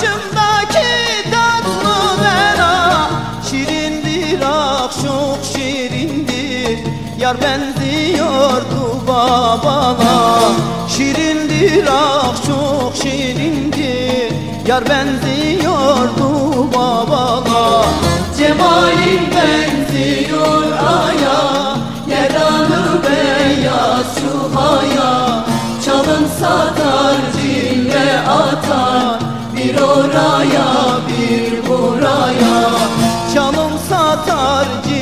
Başımdaki tatlı bela Şirindir ah çok şirindir. Yar benziyor duba bana Şirindir ah çok şirindir. Yar benziyor duba bana Cemalin benziyor aya. Yaranı beyaz şu hayat satar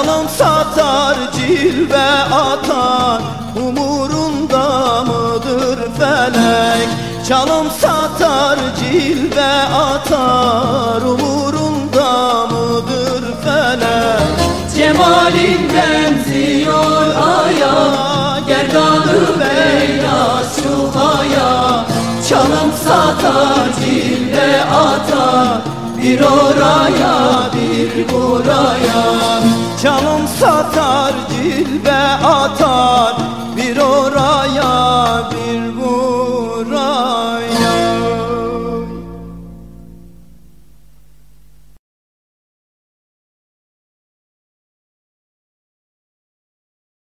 Çalım satar cilve atar Umurunda mıdır felek? Çalım satar cilve atar Umurunda mıdır felek? Cemalin benziyor aya Gerdanı beyaz çuhaya Çalım satar cille atar Bir oraya geldik buraya Canım satar cilve atar. Bir oraya bir buraya